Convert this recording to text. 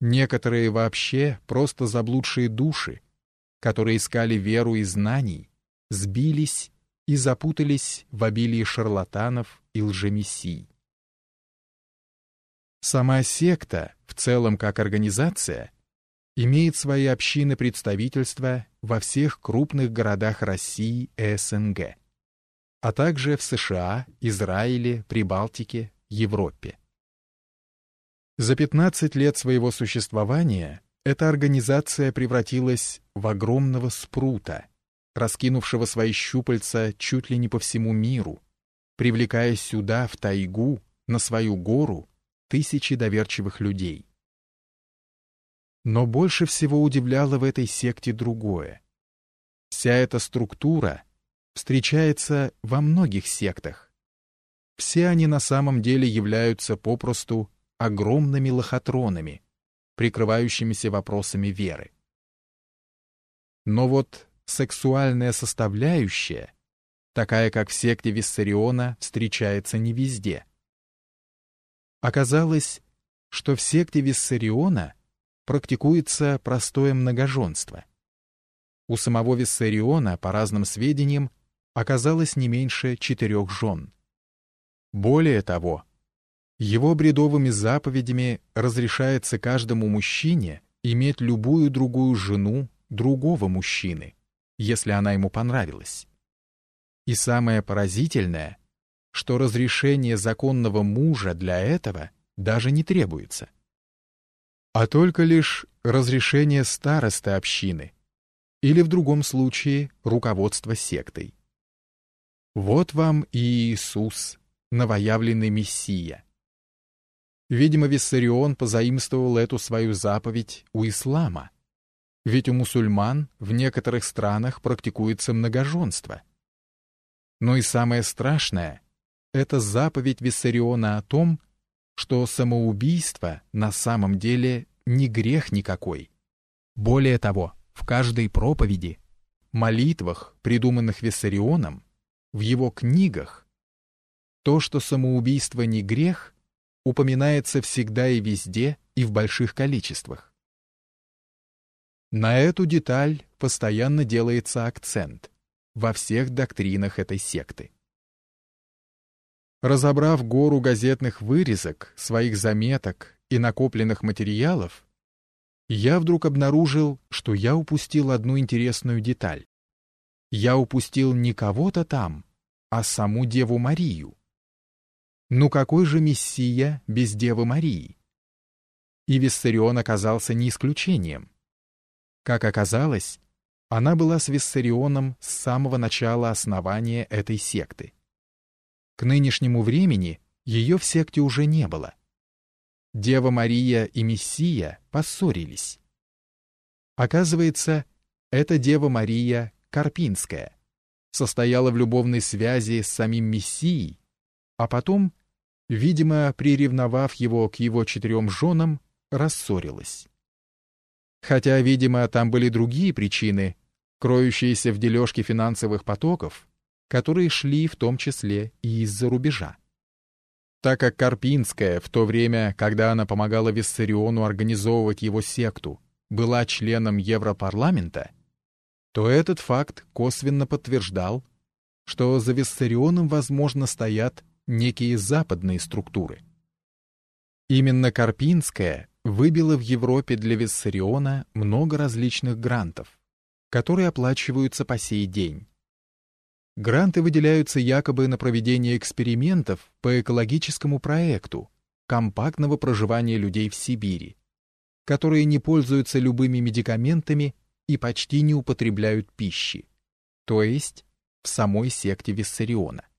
Некоторые вообще просто заблудшие души, которые искали веру и знаний, сбились и запутались в обилии шарлатанов и лжемессий. Сама секта, в целом как организация, имеет свои общины представительства во всех крупных городах России и СНГ, а также в США, Израиле, Прибалтике, Европе. За 15 лет своего существования эта организация превратилась в огромного спрута, раскинувшего свои щупальца чуть ли не по всему миру, привлекая сюда, в тайгу, на свою гору, тысячи доверчивых людей. Но больше всего удивляло в этой секте другое. Вся эта структура встречается во многих сектах. Все они на самом деле являются попросту огромными лохотронами, прикрывающимися вопросами веры. Но вот сексуальная составляющая, такая как в секте Виссариона, встречается не везде. Оказалось, что в секте Виссариона практикуется простое многоженство. У самого Виссариона, по разным сведениям, оказалось не меньше четырех жен. Более того, его бредовыми заповедями разрешается каждому мужчине иметь любую другую жену другого мужчины, если она ему понравилась. И самое поразительное, что разрешение законного мужа для этого даже не требуется, а только лишь разрешение старосты общины или в другом случае руководство сектой. Вот вам и Иисус, новоявленный Мессия. Видимо, Виссарион позаимствовал эту свою заповедь у ислама. Ведь у мусульман в некоторых странах практикуется многоженство. Но и самое страшное — это заповедь Виссариона о том, что самоубийство на самом деле не грех никакой. Более того, в каждой проповеди, молитвах, придуманных Виссарионом, в его книгах, то, что самоубийство не грех — упоминается всегда и везде и в больших количествах. На эту деталь постоянно делается акцент во всех доктринах этой секты. Разобрав гору газетных вырезок, своих заметок и накопленных материалов, я вдруг обнаружил, что я упустил одну интересную деталь. Я упустил не кого-то там, а саму Деву Марию. Ну какой же Мессия без Девы Марии? И Виссарион оказался не исключением. Как оказалось, она была с Виссарионом с самого начала основания этой секты. К нынешнему времени ее в секте уже не было. Дева Мария и Мессия поссорились. Оказывается, эта Дева Мария Карпинская состояла в любовной связи с самим Мессией, а потом видимо, приревновав его к его четырем женам, рассорилась. Хотя, видимо, там были другие причины, кроющиеся в дележке финансовых потоков, которые шли в том числе и из-за рубежа. Так как Карпинская в то время, когда она помогала Виссариону организовывать его секту, была членом Европарламента, то этот факт косвенно подтверждал, что за Виссарионом, возможно, стоят некие западные структуры. Именно Карпинская выбила в Европе для Виссариона много различных грантов, которые оплачиваются по сей день. Гранты выделяются якобы на проведение экспериментов по экологическому проекту компактного проживания людей в Сибири, которые не пользуются любыми медикаментами и почти не употребляют пищи, то есть в самой секте Виссариона.